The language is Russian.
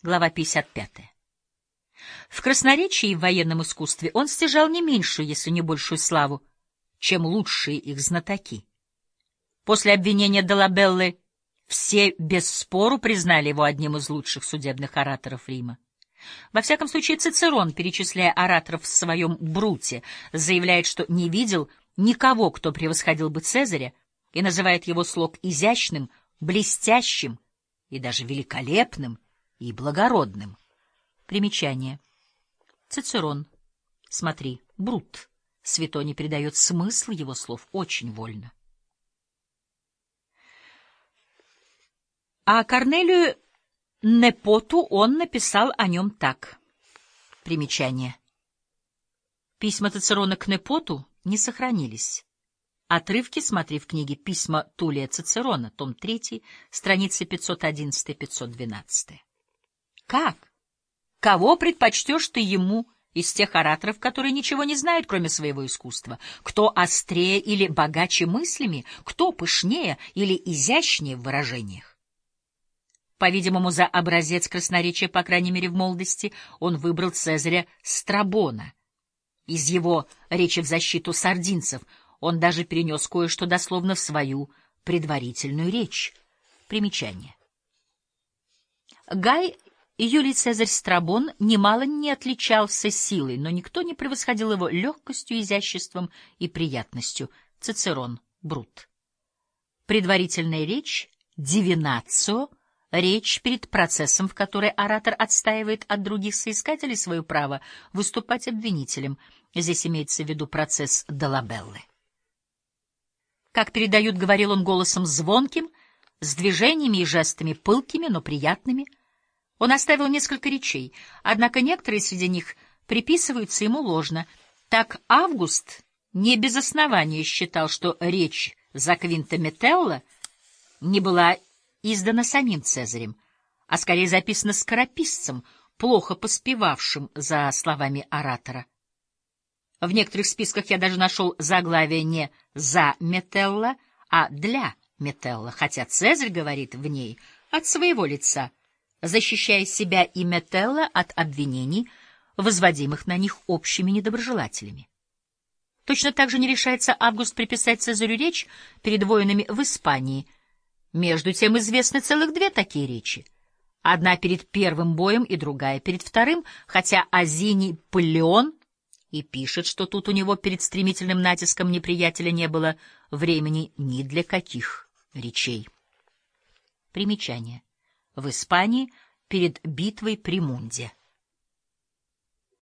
Глава 55. В красноречии и в военном искусстве он стяжал не меньшую, если не большую славу, чем лучшие их знатоки. После обвинения Долабеллы все без спору признали его одним из лучших судебных ораторов Рима. Во всяком случае, Цицерон, перечисляя ораторов в своем «Бруте», заявляет, что не видел никого, кто превосходил бы Цезаря, и называет его слог изящным, блестящим и даже великолепным и благородным. Примечание. Цицерон. Смотри, Брут. Светоний передает смысл его слов очень вольно. А Корнелию Непоту он написал о нем так. Примечание. Письма Цицерона к Непоту не сохранились. Отрывки смотри в книге «Письма Тулия Цицерона», том 3, страницы 511-512. Как? Кого предпочтешь ты ему из тех ораторов, которые ничего не знают, кроме своего искусства? Кто острее или богаче мыслями? Кто пышнее или изящнее в выражениях? По-видимому, за образец красноречия, по крайней мере в молодости, он выбрал Цезаря Страбона. Из его речи в защиту сардинцев он даже перенес кое-что дословно в свою предварительную речь. Примечание. Гай Юлий Цезарь Страбон немало не отличался силой, но никто не превосходил его легкостью, изяществом и приятностью. Цицерон, Брут. Предварительная речь, дивинацио, речь перед процессом, в которой оратор отстаивает от других соискателей свое право выступать обвинителем. Здесь имеется в виду процесс Долабеллы. Как передают, говорил он голосом звонким, с движениями и жестами пылкими, но приятными — он оставил несколько речей, однако некоторые среди них приписываются ему ложно. Так Август не без основания считал, что речь за Квинта Метелла не была издана самим Цезарем, а скорее записана скорописцем, плохо поспевавшим за словами оратора. В некоторых списках я даже нашел заглавие не «за Метелла», а «для Метелла», хотя Цезарь говорит в ней от своего лица — защищая себя и Метелла от обвинений, возводимых на них общими недоброжелателями. Точно так же не решается Август приписать Цезарю речь перед воинами в Испании. Между тем известны целых две такие речи. Одна перед первым боем и другая перед вторым, хотя Азиний Палеон и пишет, что тут у него перед стремительным натиском неприятеля не было времени ни для каких речей. Примечание в Испании перед битвой при Мунде.